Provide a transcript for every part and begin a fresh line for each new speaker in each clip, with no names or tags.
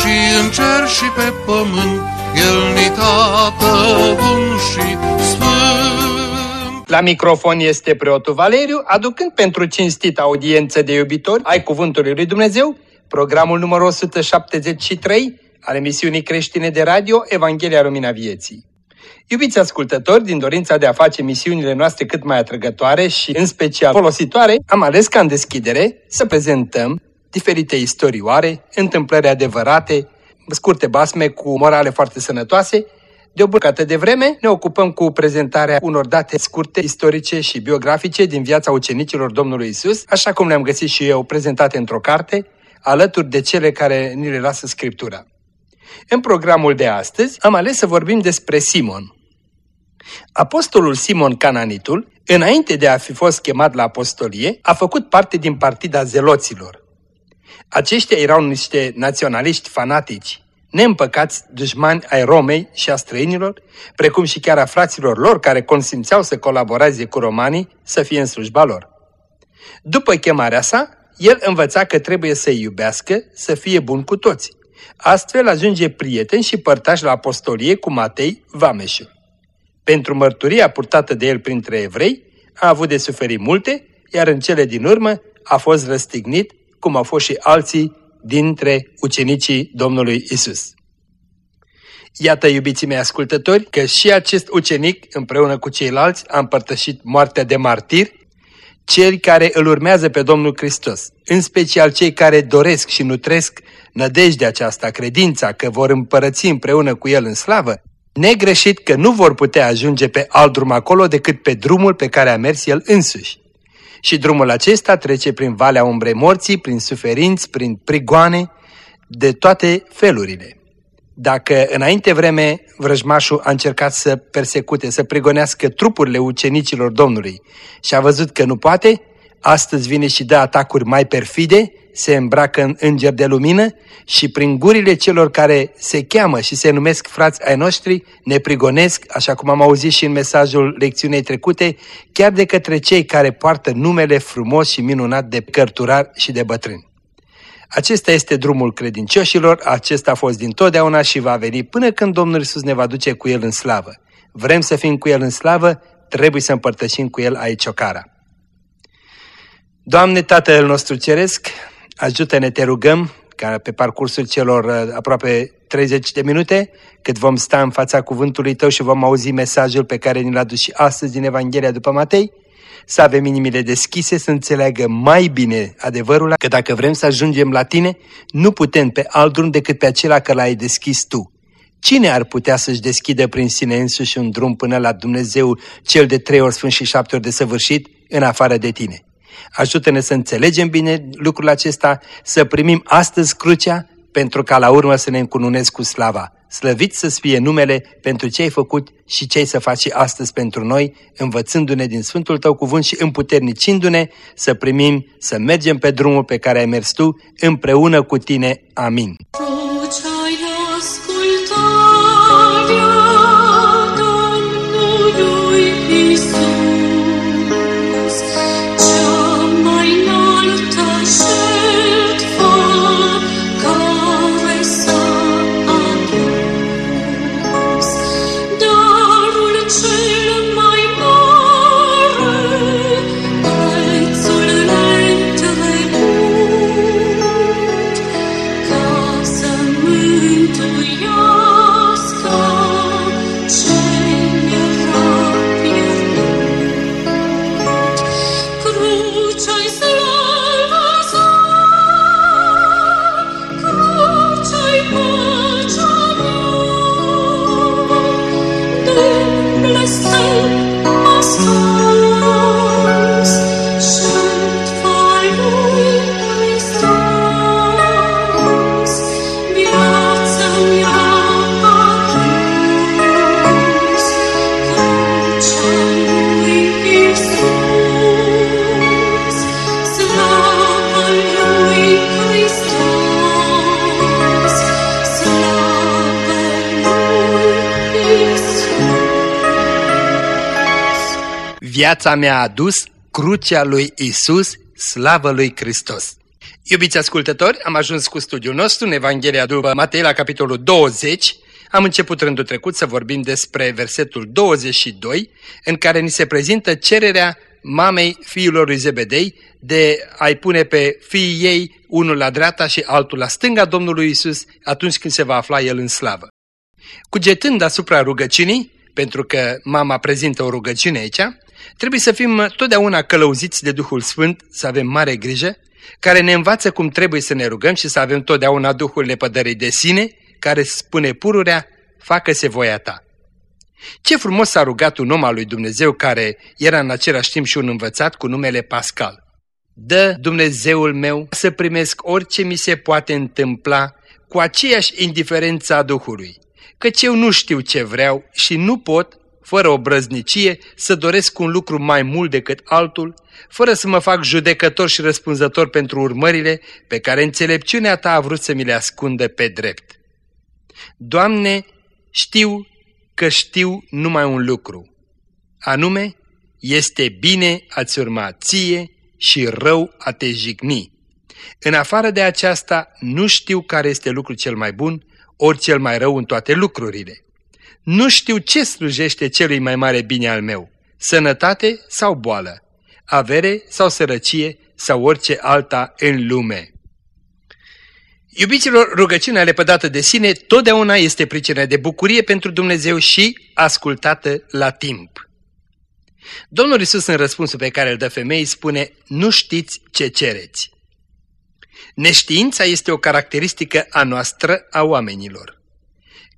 și în cer și pe pământ, El ni tată bun și sfânt.
La microfon este preotul Valeriu, aducând pentru cinstit audiență de iubitori ai Cuvântului Lui Dumnezeu, programul numărul 173 al emisiunii creștine de radio Evanghelia Lumina Vieții. Iubiți ascultători, din dorința de a face misiunile noastre cât mai atrăgătoare și în special folositoare, am ales ca în deschidere să prezentăm diferite istorioare, întâmplări adevărate, scurte basme cu morale foarte sănătoase. De o bucată de vreme ne ocupăm cu prezentarea unor date scurte, istorice și biografice din viața ucenicilor Domnului Isus, așa cum le-am găsit și eu prezentate într-o carte, alături de cele care ni le lasă Scriptura. În programul de astăzi am ales să vorbim despre Simon. Apostolul Simon Cananitul, înainte de a fi fost chemat la apostolie, a făcut parte din partida zeloților. Aceștia erau niște naționaliști fanatici, neîmpăcați dușmani ai Romei și a străinilor, precum și chiar a fraților lor care consimțeau să colaboreze cu romanii să fie în slujba lor. După chemarea sa, el învăța că trebuie să-i iubească, să fie bun cu toți. Astfel ajunge prieten și părtaș la apostolie cu Matei Vameșu. Pentru mărturia purtată de el printre evrei, a avut de suferit multe, iar în cele din urmă a fost răstignit, cum au fost și alții dintre ucenicii Domnului Isus. Iată, iubiții mei ascultători, că și acest ucenic, împreună cu ceilalți, a împărtășit moartea de martir, cei care îl urmează pe Domnul Hristos, în special cei care doresc și nutresc nădejdea aceasta, credința că vor împărăți împreună cu El în slavă, negreșit că nu vor putea ajunge pe alt drum acolo decât pe drumul pe care a mers El însuși. Și drumul acesta trece prin Valea Umbrei Morții, prin suferinți, prin prigoane, de toate felurile. Dacă înainte vreme vrăjmașul a încercat să persecute, să prigonească trupurile ucenicilor Domnului și a văzut că nu poate, astăzi vine și dă atacuri mai perfide, se îmbracă în înger de lumină și prin gurile celor care se cheamă și se numesc frați ai noștri, ne prigonesc, așa cum am auzit și în mesajul lecțiunei trecute, chiar de către cei care poartă numele frumos și minunat de cărturar și de bătrâni. Acesta este drumul credincioșilor, acesta a fost din totdeauna și va veni până când Domnul Isus ne va duce cu El în slavă. Vrem să fim cu El în slavă, trebuie să împărtășim cu El aici o cara. Doamne Tatăl nostru Ceresc, ajută-ne, te rugăm, ca pe parcursul celor uh, aproape 30 de minute, cât vom sta în fața cuvântului Tău și vom auzi mesajul pe care ni l-a dus și astăzi din Evanghelia după Matei, să avem inimile deschise, să înțeleagă mai bine adevărul, că dacă vrem să ajungem la Tine, nu putem pe alt drum decât pe acela că l-ai deschis Tu. Cine ar putea să-și deschidă prin sine însuși un drum până la Dumnezeu, cel de trei ori sfânt și șapte ori de săvârșit, în afară de Tine? Ajută-ne să înțelegem bine lucrul acesta, să primim astăzi crucea, pentru ca la urmă să ne încununezi cu slava. Slăvit să fie numele pentru ce ai făcut și ce ai să faci astăzi pentru noi, învățându-ne din Sfântul Tău cuvânt și împuternicindu-ne să primim, să mergem pe drumul pe care ai mers Tu, împreună cu Tine. Amin. Viața mea a adus crucea lui Isus, slavă lui Hristos. Iubiți ascultători, am ajuns cu studiul nostru în Evanghelia după Matei la capitolul 20. Am început rândul trecut să vorbim despre versetul 22, în care ni se prezintă cererea mamei fiilor lui Zebedei de a-i pune pe fiii ei unul la dreapta și altul la stânga Domnului Isus atunci când se va afla el în slavă. Cugetând asupra rugăciunii, pentru că mama prezintă o rugăciune aici, trebuie să fim totdeauna călăuziți de Duhul Sfânt, să avem mare grijă, care ne învață cum trebuie să ne rugăm și să avem totdeauna Duhul lepădării de sine, care spune pururea, facă-se voia ta. Ce frumos s-a rugat un om al lui Dumnezeu care era în același timp și un învățat cu numele Pascal. Dă Dumnezeul meu să primesc orice mi se poate întâmpla cu aceeași indiferență a Duhului, căci eu nu știu ce vreau și nu pot, fără o brăznicie, să doresc un lucru mai mult decât altul, fără să mă fac judecător și răspunzător pentru urmările pe care înțelepciunea ta a vrut să mi le ascundă pe drept. Doamne, știu că știu numai un lucru, anume, este bine a-ți urma ție și rău a te jigni. În afară de aceasta, nu știu care este lucrul cel mai bun, ori cel mai rău în toate lucrurile. Nu știu ce slujește celui mai mare bine al meu, sănătate sau boală, avere sau sărăcie sau orice alta în lume. Iubiților, rugăciunea lepădată de sine totdeauna este pricină de bucurie pentru Dumnezeu și ascultată la timp. Domnul Isus în răspunsul pe care îl dă femeii spune, nu știți ce cereți. Neștiința este o caracteristică a noastră a oamenilor.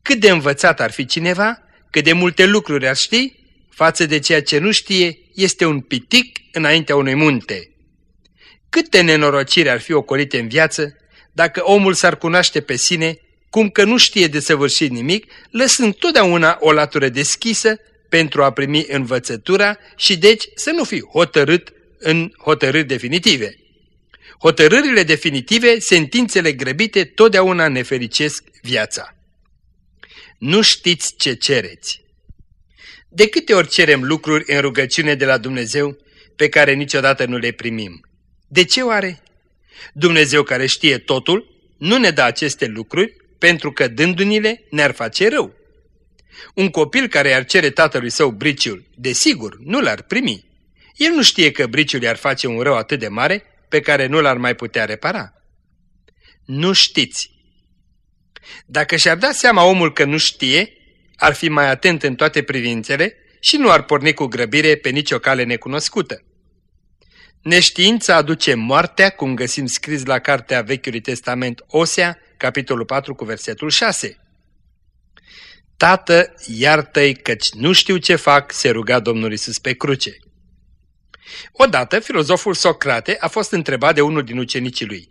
Cât de învățat ar fi cineva, cât de multe lucruri ar ști, față de ceea ce nu știe, este un pitic înaintea unui munte. Câte nenorociri ar fi ocolite în viață, dacă omul s-ar cunoaște pe sine, cum că nu știe de săvârșit nimic, lăsând totdeauna o latură deschisă pentru a primi învățătura și deci să nu fi hotărât în hotărâri definitive. Hotărârile definitive, sentințele grăbite, totdeauna nefericesc viața. Nu știți ce cereți. De câte ori cerem lucruri în rugăciune de la Dumnezeu pe care niciodată nu le primim? De ce oare? Dumnezeu care știe totul nu ne dă aceste lucruri pentru că dându-ni-le ne-ar face rău. Un copil care ar cere tatălui său briciul, desigur, nu l-ar primi. El nu știe că briciul i-ar face un rău atât de mare pe care nu l-ar mai putea repara. Nu știți. Dacă și-ar da seama omul că nu știe, ar fi mai atent în toate privințele și nu ar porni cu grăbire pe nicio cale necunoscută. Neștiința aduce moartea, cum găsim scris la cartea Vechiului Testament Osea, capitolul 4 cu versetul 6. Tată, iartă-i căci nu știu ce fac, se ruga Domnul Isus pe cruce. Odată, filozoful Socrate a fost întrebat de unul din ucenicii lui.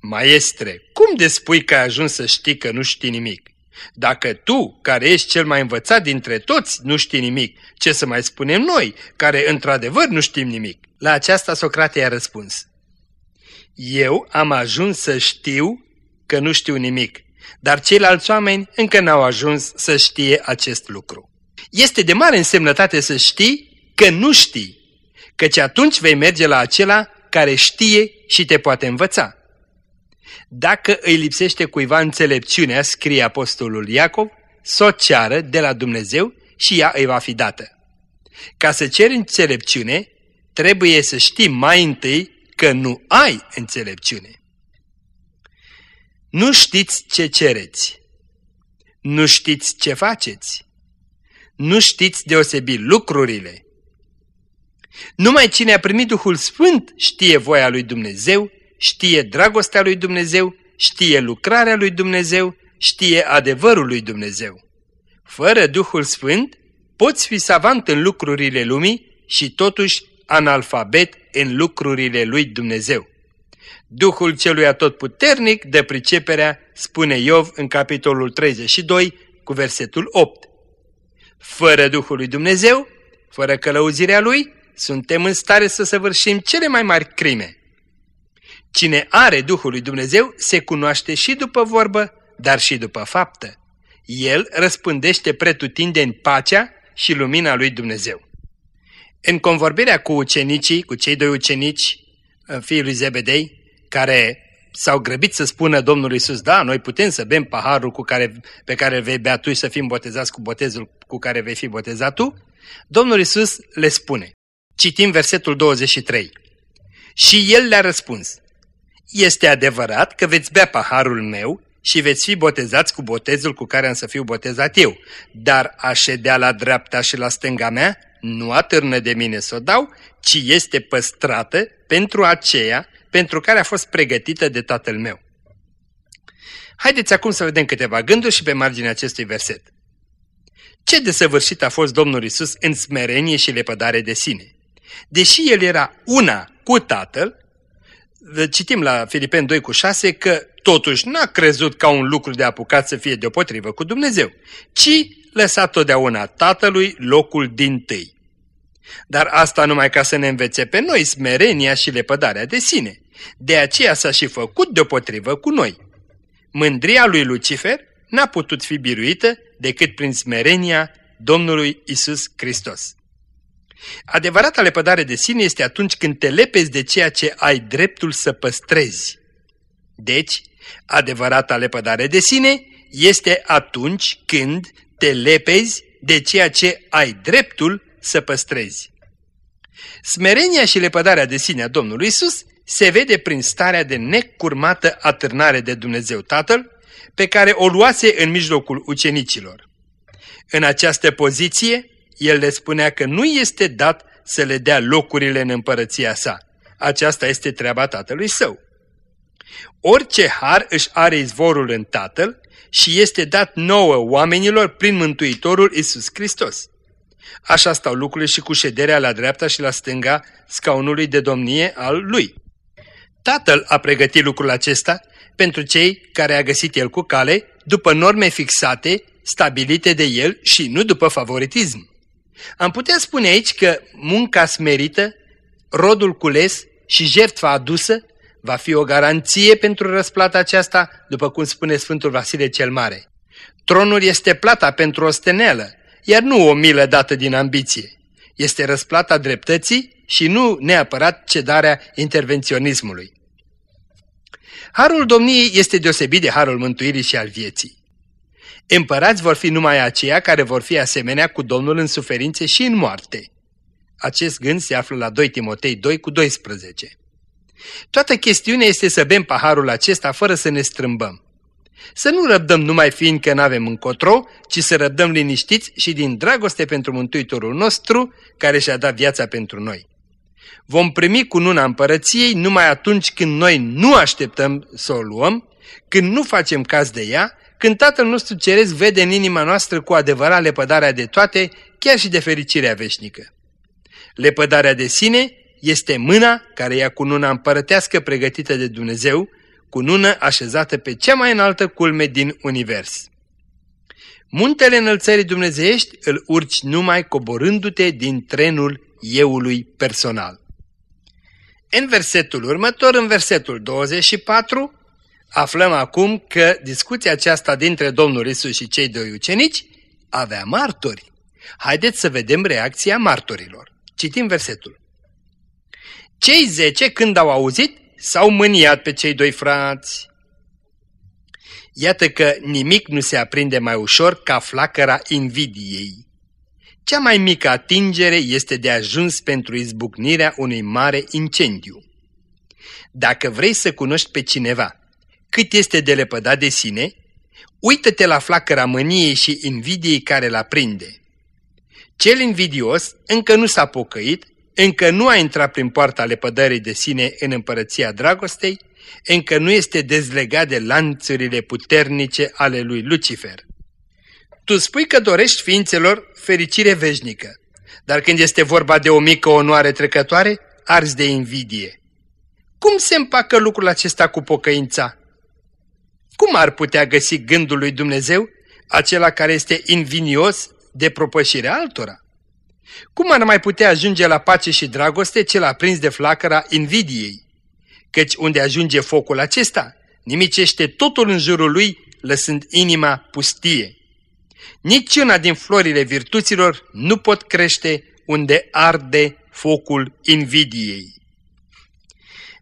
Maestre, cum de spui că ai ajuns să știi că nu știi nimic? Dacă tu, care ești cel mai învățat dintre toți, nu știi nimic, ce să mai spunem noi, care într-adevăr nu știm nimic? La aceasta Socrate i-a răspuns. Eu am ajuns să știu că nu știu nimic, dar ceilalți oameni încă n-au ajuns să știe acest lucru. Este de mare însemnătate să știi că nu știi, căci atunci vei merge la acela care știe și te poate învăța. Dacă îi lipsește cuiva înțelepciunea, scrie apostolul Iacov, să o ceară de la Dumnezeu și ea îi va fi dată. Ca să ceri înțelepciune, trebuie să știi mai întâi că nu ai înțelepciune. Nu știți ce cereți. Nu știți ce faceți. Nu știți deosebi lucrurile. Numai cine a primit Duhul Sfânt știe voia lui Dumnezeu, știe dragostea lui Dumnezeu, știe lucrarea lui Dumnezeu, știe adevărul lui Dumnezeu. Fără Duhul Sfânt, poți fi savant în lucrurile lumii și totuși analfabet în lucrurile lui Dumnezeu. Duhul celui atotputernic de priceperea, spune Iov în capitolul 32 cu versetul 8. Fără Duhul lui Dumnezeu, fără călăuzirea lui, suntem în stare să săvârșim cele mai mari crime. Cine are Duhul lui Dumnezeu se cunoaște și după vorbă, dar și după faptă. El răspândește pretutindeni pacea și lumina lui Dumnezeu. În convorbirea cu ucenicii, cu cei doi ucenici, fiii lui Zebedei, care s-au grăbit să spună Domnului Iisus, da, noi putem să bem paharul cu care, pe care vei bea tu și să fim botezați cu botezul cu care vei fi botezat tu, Domnul Iisus le spune. Citim versetul 23. Și el le-a răspuns, Este adevărat că veți bea paharul meu și veți fi botezați cu botezul cu care am să fiu botezat eu, dar a ședea la dreapta și la stânga mea nu atârnă de mine să o dau, ci este păstrată pentru aceea pentru care a fost pregătită de tatăl meu. Haideți acum să vedem câteva gânduri și pe marginea acestui verset. Ce desăvârșit a fost Domnul Isus în smerenie și lepădare de sine. Deși El era una cu Tatăl, citim la Filipeni 2 cu 6 că totuși n-a crezut ca un lucru de apucat să fie deopotrivă cu Dumnezeu, ci lăsa totdeauna Tatălui locul din tâi. Dar asta numai ca să ne învețe pe noi smerenia și lepădarea de sine. De aceea s-a și făcut deopotrivă cu noi. Mândria lui Lucifer n-a putut fi biruită decât prin smerenia Domnului Isus Hristos. Adevărata lepădare de sine este atunci când te lepezi de ceea ce ai dreptul să păstrezi. Deci, adevărata lepădare de sine este atunci când te lepezi de ceea ce ai dreptul să păstrezi. Smerenia și lepădarea de sine a Domnului Isus se vede prin starea de necurmată atârnare de Dumnezeu Tatăl, pe care o luase în mijlocul ucenicilor. În această poziție, el le spunea că nu este dat să le dea locurile în împărăția sa. Aceasta este treaba tatălui său. Orice har își are izvorul în Tatăl și este dat nouă oamenilor prin Mântuitorul Isus Hristos. Așa stau lucrurile și cu șederea la dreapta și la stânga scaunului de domnie al lui. Tatăl a pregătit lucrul acesta pentru cei care a găsit el cu cale, după norme fixate, stabilite de el și nu după favoritism. Am putea spune aici că munca smerită, rodul cules și jertfa adusă va fi o garanție pentru răsplata aceasta, după cum spune Sfântul Vasile cel Mare. Tronul este plata pentru o steneală, iar nu o milă dată din ambiție. Este răsplata dreptății și nu neapărat cedarea intervenționismului. Harul domniei este deosebit de harul mântuirii și al vieții. Împărați vor fi numai aceia care vor fi asemenea cu Domnul în suferințe și în moarte. Acest gând se află la 2 Timotei 2 cu 12. Toată chestiunea este să bem paharul acesta fără să ne strâmbăm. Să nu răbdăm numai fiindcă nu avem încotro, ci să răbdăm liniștiți și din dragoste pentru Mântuitorul nostru, care și-a dat viața pentru noi. Vom primi cununa împărăției numai atunci când noi nu așteptăm să o luăm, când nu facem caz de ea, când Tatăl nostru Ceresc vede în inima noastră cu adevărat lepădarea de toate, chiar și de fericirea veșnică. Lepădarea de sine este mâna care ia cununa împărătească pregătită de Dumnezeu, cunună așezată pe cea mai înaltă culme din univers. Muntele înălțării dumnezeiești îl urci numai coborându-te din trenul euului personal. În versetul următor, în versetul 24, aflăm acum că discuția aceasta dintre Domnul Isus și cei doi ucenici avea martori. Haideți să vedem reacția martorilor. Citim versetul. Cei zece, când au auzit, s-au mâniat pe cei doi frați. Iată că nimic nu se aprinde mai ușor ca flacăra invidiei. Cea mai mică atingere este de ajuns pentru izbucnirea unui mare incendiu. Dacă vrei să cunoști pe cineva cât este de lepădat de sine, uită-te la flacăra mâniei și invidiei care l prinde. Cel invidios încă nu s-a pocăit, încă nu a intrat prin poarta lepădării de sine în împărăția dragostei, încă nu este dezlegat de lanțurile puternice ale lui Lucifer. Tu spui că dorești ființelor fericire veșnică, dar când este vorba de o mică onoare trecătoare, arzi de invidie. Cum se împacă lucrul acesta cu pocăința? Cum ar putea găsi gândul lui Dumnezeu acela care este invinios de propășirea altora? Cum ar mai putea ajunge la pace și dragoste cel aprins de flacăra invidiei? Căci unde ajunge focul acesta, nimicește totul în jurul lui, lăsând inima pustie. Niciuna din florile virtuților nu pot crește unde arde focul invidiei.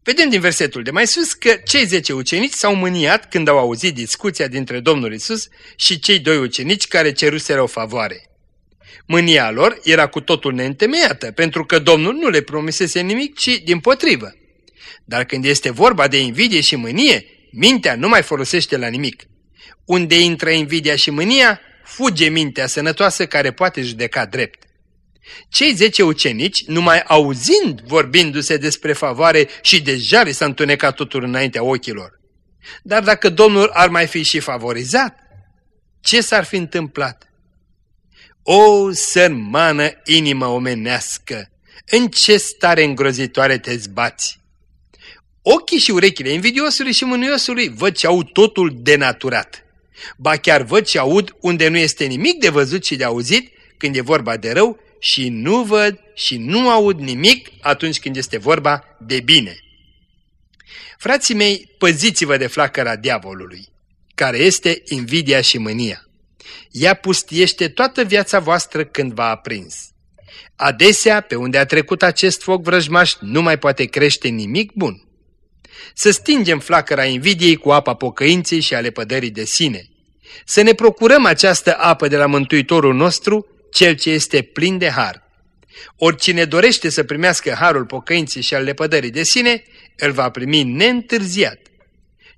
Vedem din versetul de mai sus că cei zece ucenici s-au mâniat când au auzit discuția dintre Domnul Isus și cei doi ucenici care ceruseră o favoare. Mânia lor era cu totul neîntemeiată, pentru că Domnul nu le promisese nimic, ci din potrivă. Dar când este vorba de invidie și mânie, mintea nu mai folosește la nimic. Unde intră invidia și mânia, fuge mintea sănătoasă care poate judeca drept. Cei zece ucenici, numai auzind vorbindu-se despre favoare și deja li s-a întunecat totul înaintea ochilor. Dar dacă Domnul ar mai fi și favorizat, ce s-ar fi întâmplat? O, sărmană inimă omenească, în ce stare îngrozitoare te zbați! Ochii și urechile invidiosului și mânuiosului văd ce au totul denaturat. Ba chiar văd și aud unde nu este nimic de văzut și de auzit când e vorba de rău și nu văd și nu aud nimic atunci când este vorba de bine. Frații mei, păziți-vă de flacăra diavolului, care este invidia și mânia. Ea pustiește toată viața voastră când v-a aprins. Adesea, pe unde a trecut acest foc vrăjmaș, nu mai poate crește nimic bun. Să stingem flacăra invidiei cu apa pocăinței și ale pădării de sine. Să ne procurăm această apă de la Mântuitorul nostru cel ce este plin de har. Oricine dorește să primească harul pocăinței și al lepădării de sine, îl va primi neîntârziat.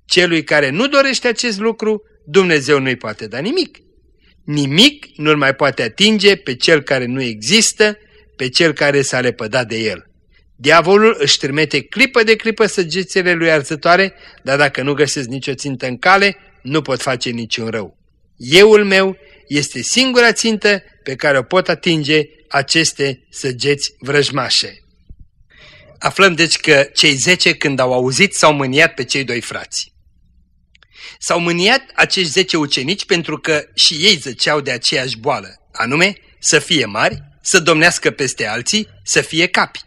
Celui care nu dorește acest lucru, Dumnezeu nu-i poate da nimic. Nimic nu-l mai poate atinge pe cel care nu există, pe cel care s-a lepădat de el. Diavolul își trimite clipă de clipă săgețele lui arzătoare, dar dacă nu găsesc nicio țintă în cale, nu pot face niciun rău. Euul meu este singura țintă pe care o pot atinge aceste săgeți vrăjmașe. Aflăm deci că cei zece când au auzit s-au mâniat pe cei doi frați. S-au mâniat acești zece ucenici pentru că și ei zăceau de aceeași boală, anume să fie mari, să domnească peste alții, să fie capi.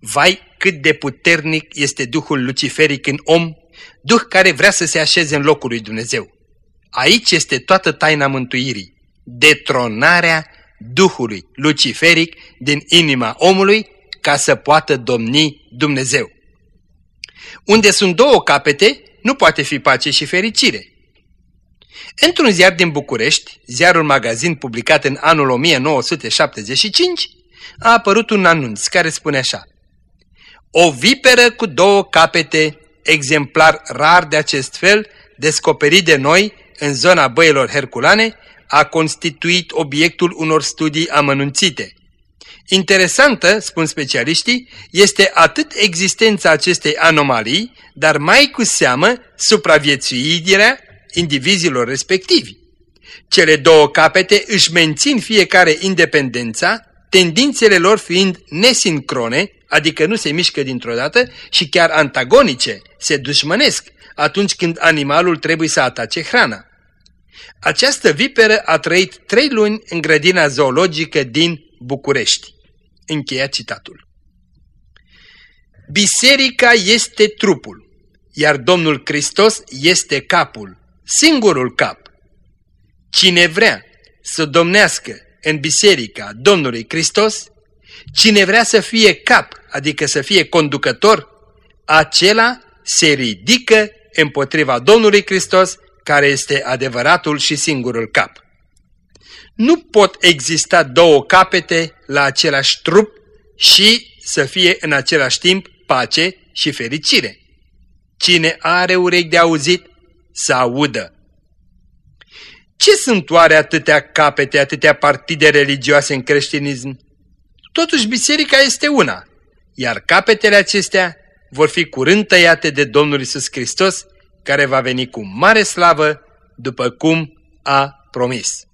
Vai cât de puternic este Duhul Luciferic în om, Duh care vrea să se așeze în locul lui Dumnezeu. Aici este toată taina mântuirii, detronarea Duhului luciferic din inima omului ca să poată domni Dumnezeu. Unde sunt două capete, nu poate fi pace și fericire. Într-un ziar din București, ziarul magazin publicat în anul 1975, a apărut un anunț care spune așa O viperă cu două capete, exemplar rar de acest fel, descoperit de noi în zona băilor herculane, a constituit obiectul unor studii amănunțite. Interesantă, spun specialiștii, este atât existența acestei anomalii, dar mai cu seamă supraviețuirea indivizilor respectivi. Cele două capete își mențin fiecare independența, tendințele lor fiind nesincrone, adică nu se mișcă dintr-o dată și chiar antagonice, se dușmănesc atunci când animalul trebuie să atace hrana. Această viperă a trăit trei luni în grădina zoologică din București. Încheia citatul. Biserica este trupul, iar Domnul Hristos este capul, singurul cap. Cine vrea să domnească în biserica Domnului Hristos, cine vrea să fie cap, adică să fie conducător, acela se ridică împotriva Domnului Hristos care este adevăratul și singurul cap. Nu pot exista două capete la același trup și să fie în același timp pace și fericire. Cine are urechi de auzit, să audă. Ce sunt oare atâtea capete, atâtea partide religioase în creștinism? Totuși biserica este una, iar capetele acestea vor fi curând tăiate de Domnul Isus Hristos care va veni cu mare slavă, după cum a promis.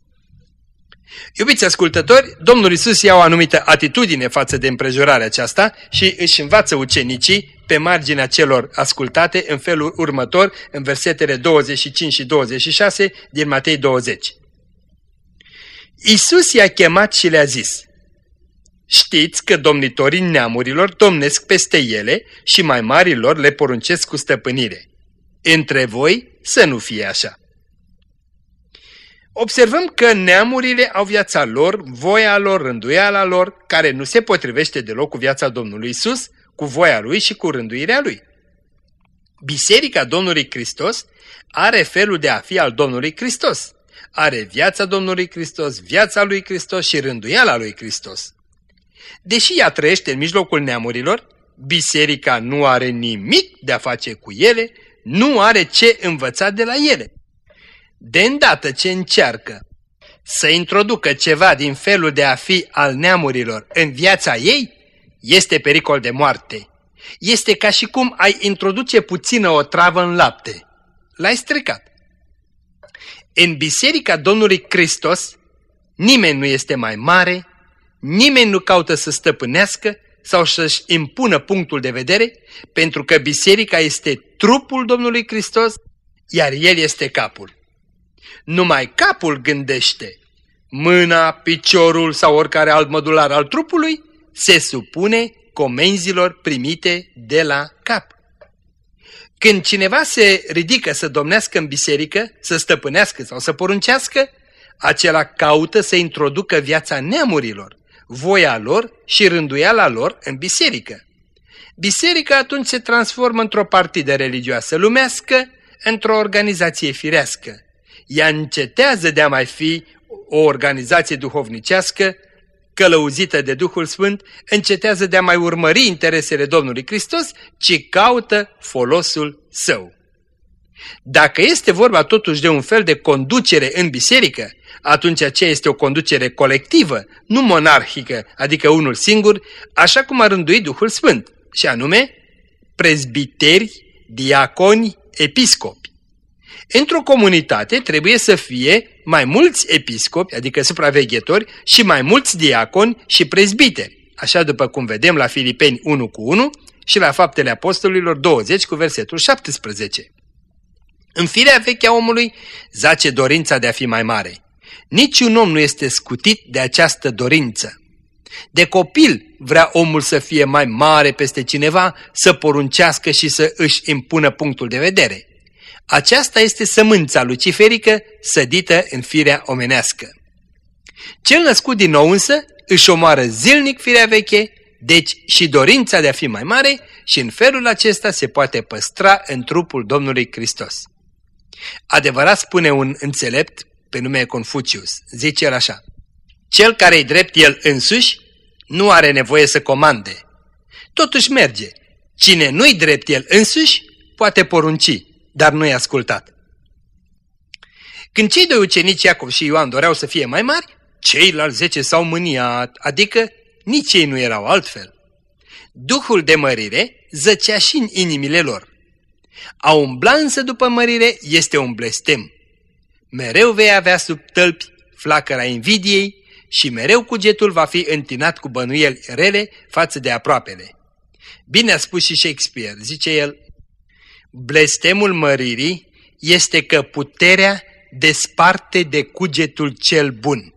Iubiți ascultători, Domnul Isus ia o anumită atitudine față de împrejurarea aceasta și își învață ucenicii pe marginea celor ascultate în felul următor, în versetele 25 și 26 din Matei 20. Isus i-a chemat și le-a zis, Știți că domnitorii neamurilor domnesc peste ele și mai marilor le poruncesc cu stăpânire. Între voi să nu fie așa. Observăm că neamurile au viața lor, voia lor, rânduiala lor, care nu se potrivește deloc cu viața Domnului Isus, cu voia Lui și cu rânduirea Lui. Biserica Domnului Hristos are felul de a fi al Domnului Hristos. Are viața Domnului Hristos, viața lui Hristos și rânduiala lui Hristos. Deși ea trăiește în mijlocul neamurilor, biserica nu are nimic de a face cu ele, nu are ce învăța de la ele. De îndată ce încearcă să introducă ceva din felul de a fi al neamurilor în viața ei, este pericol de moarte. Este ca și cum ai introduce puțină o travă în lapte. L-ai stricat. În Biserica Domnului Hristos, nimeni nu este mai mare, nimeni nu caută să stăpânească sau să-și impună punctul de vedere, pentru că Biserica este trupul Domnului Hristos, iar El este capul. Numai capul gândește. Mâna, piciorul sau oricare alt modular al trupului se supune comenzilor primite de la cap. Când cineva se ridică să domnească în biserică, să stăpânească sau să poruncească, acela caută să introducă viața neamurilor, voia lor și rânduiala lor în biserică. Biserica atunci se transformă într-o partidă religioasă lumească, într-o organizație firească. Ea încetează de a mai fi o organizație duhovnicească, călăuzită de Duhul Sfânt, încetează de a mai urmări interesele Domnului Hristos, ci caută folosul său. Dacă este vorba totuși de un fel de conducere în biserică, atunci aceea este o conducere colectivă, nu monarhică, adică unul singur, așa cum a rânduit Duhul Sfânt, și anume prezbiteri, diaconi, episcopi. Într-o comunitate trebuie să fie mai mulți episcopi, adică supraveghetori, și mai mulți diaconi și prezbiteri, așa după cum vedem la Filipeni 1 cu 1 și la Faptele Apostolilor 20 cu versetul 17. În firea veche a omului zace dorința de a fi mai mare. Niciun om nu este scutit de această dorință. De copil vrea omul să fie mai mare peste cineva, să poruncească și să își impună punctul de vedere. Aceasta este sămânța luciferică sădită în firea omenească. Cel născut din nou însă își omoară zilnic firea veche, deci și dorința de a fi mai mare și în felul acesta se poate păstra în trupul Domnului Hristos. Adevărat spune un înțelept pe nume Confucius, zice el așa, Cel care-i drept el însuși nu are nevoie să comande. Totuși merge. Cine nu-i drept el însuși, poate porunci, dar nu-i ascultat. Când cei doi ucenici Iacov și Ioan doreau să fie mai mari, ceilalți zece s-au mâniat, adică nici ei nu erau altfel. Duhul de mărire zăcea și în inimile lor. A umbla însă după mărire este un blestem. Mereu vei avea sub tălpi flacăra invidiei și mereu cugetul va fi întinat cu bănuieli rele față de aproapele. Bine a spus și Shakespeare, zice el, blestemul măririi este că puterea desparte de cugetul cel bun.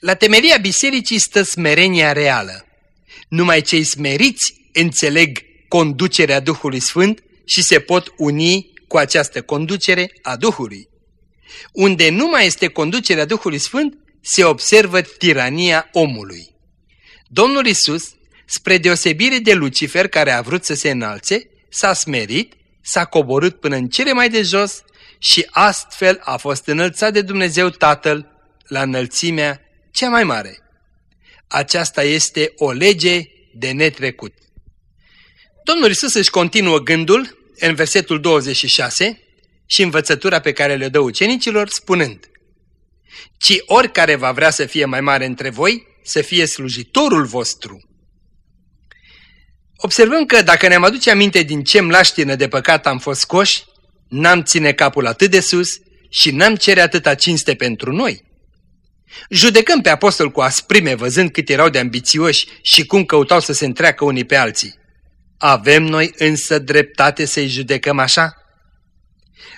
La temelia bisericii stă smerenia reală. Numai cei smeriți înțeleg conducerea Duhului Sfânt și se pot uni cu această conducere a Duhului. Unde nu mai este conducerea Duhului Sfânt, se observă tirania omului. Domnul Isus, spre deosebire de Lucifer care a vrut să se înalțe, s-a smerit, s-a coborât până în cele mai de jos și astfel a fost înălțat de Dumnezeu Tatăl la înălțimea cea mai mare. Aceasta este o lege de netrecut. Domnul Isus își continuă gândul în versetul 26 și învățătura pe care le dă ucenicilor spunând Ci oricare va vrea să fie mai mare între voi, să fie slujitorul vostru. Observăm că dacă ne-am aduce aminte din ce mlaștină de păcat am fost scoși, n-am ține capul atât de sus și n-am cere atâta cinste pentru noi. Judecăm pe apostol cu asprime văzând cât erau de ambițioși și cum căutau să se întreacă unii pe alții. Avem noi însă dreptate să-i judecăm așa?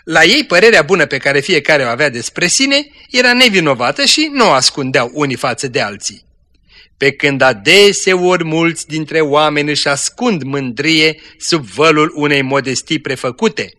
La ei părerea bună pe care fiecare o avea despre sine era nevinovată și nu o ascundeau unii față de alții. Pe când adeseori mulți dintre oameni își ascund mândrie sub vălul unei modestii prefăcute.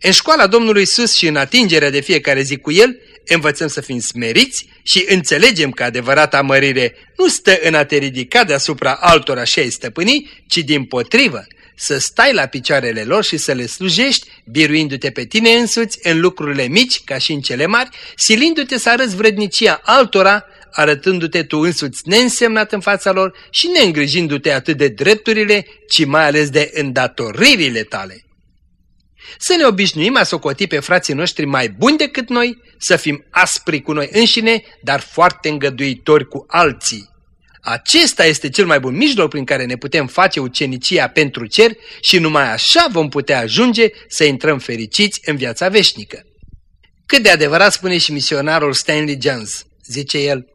În școala Domnului Isus și în atingerea de fiecare zi cu El, învățăm să fim smeriți și înțelegem că adevărata mărire nu stă în a te ridica deasupra altora și a stăpâni, ci din potrivă, să stai la picioarele lor și să le slujești, biruindu-te pe tine însuți în lucrurile mici ca și în cele mari, silindu-te să arăți vrednicia altora, arătându-te tu însuți neînsemnat în fața lor și neîngrijindu-te atât de drepturile, ci mai ales de îndatoririle tale. Să ne obișnuim a socoti pe frații noștri mai buni decât noi, să fim aspri cu noi înșine, dar foarte îngăduitori cu alții. Acesta este cel mai bun mijloc prin care ne putem face ucenicia pentru cer și numai așa vom putea ajunge să intrăm fericiți în viața veșnică. Cât de adevărat spune și misionarul Stanley Jones, zice el,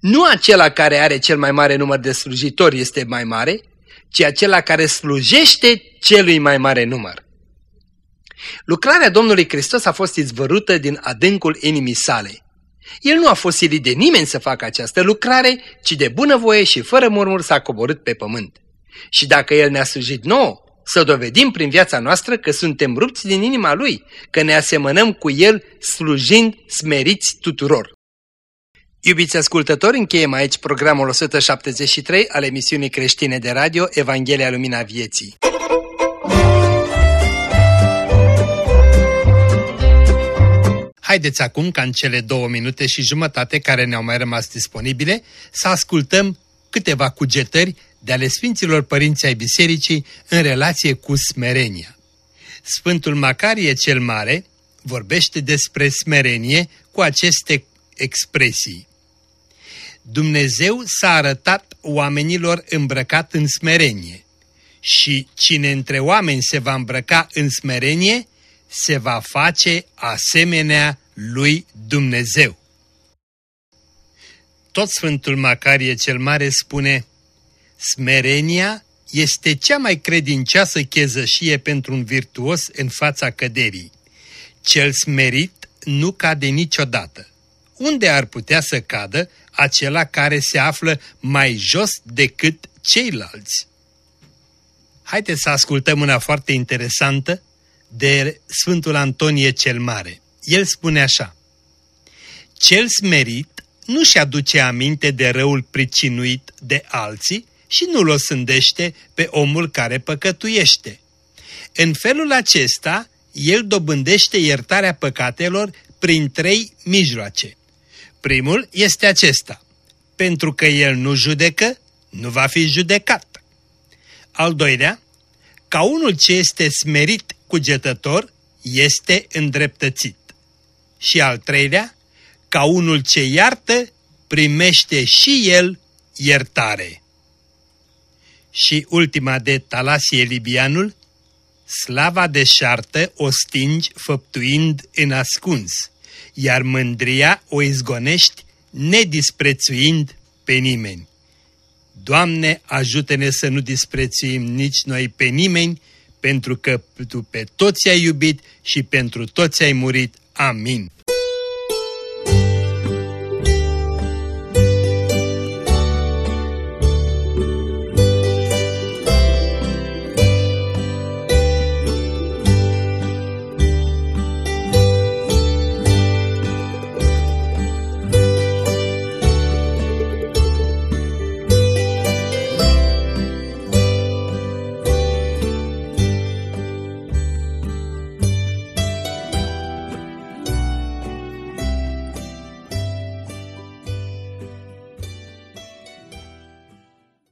nu acela care are cel mai mare număr de slujitori este mai mare, ci acela care slujește celui mai mare număr. Lucrarea Domnului Hristos a fost izvărută din adâncul inimii sale. El nu a fost silit de nimeni să facă această lucrare, ci de bunăvoie și fără murmur s-a coborât pe pământ. Și dacă El ne-a slujit nouă, să dovedim prin viața noastră că suntem rupți din inima Lui, că ne asemănăm cu El slujind smeriți tuturor. Iubiți ascultători, încheiem aici programul 173 al emisiunii creștine de radio Evanghelia Lumina Vieții. Haideți acum, ca în cele două minute și jumătate care ne-au mai rămas disponibile, să ascultăm câteva cugetări de ale Sfinților Părinții ai Bisericii în relație cu smerenia. Sfântul Macarie cel Mare vorbește despre smerenie cu aceste expresii. Dumnezeu s-a arătat oamenilor îmbrăcat în smerenie și cine între oameni se va îmbrăca în smerenie, se va face asemenea lui Dumnezeu. Tot Sfântul Macarie cel Mare spune, Smerenia este cea mai credincioasă chezășie pentru un virtuos în fața căderii. Cel smerit nu cade niciodată. Unde ar putea să cadă acela care se află mai jos decât ceilalți? Haideți să ascultăm una foarte interesantă de Sfântul Antonie cel Mare. El spune așa, Cel smerit nu-și aduce aminte de răul pricinuit de alții și nu-l osândește pe omul care păcătuiește. În felul acesta, el dobândește iertarea păcatelor prin trei mijloace. Primul este acesta. Pentru că el nu judecă, nu va fi judecat. Al doilea, ca unul ce este smerit cugetător, este îndreptățit. Și al treilea, ca unul ce iartă, primește și el iertare. Și ultima de Talasie Libianul, slava deșartă o stingi făptuind în ascuns, iar mândria o izgonești nedisprețuind pe nimeni. Doamne, ajută-ne să nu disprețuim nici noi pe nimeni, pentru că Tu pe toți ai iubit și pentru toți ai murit. Amin.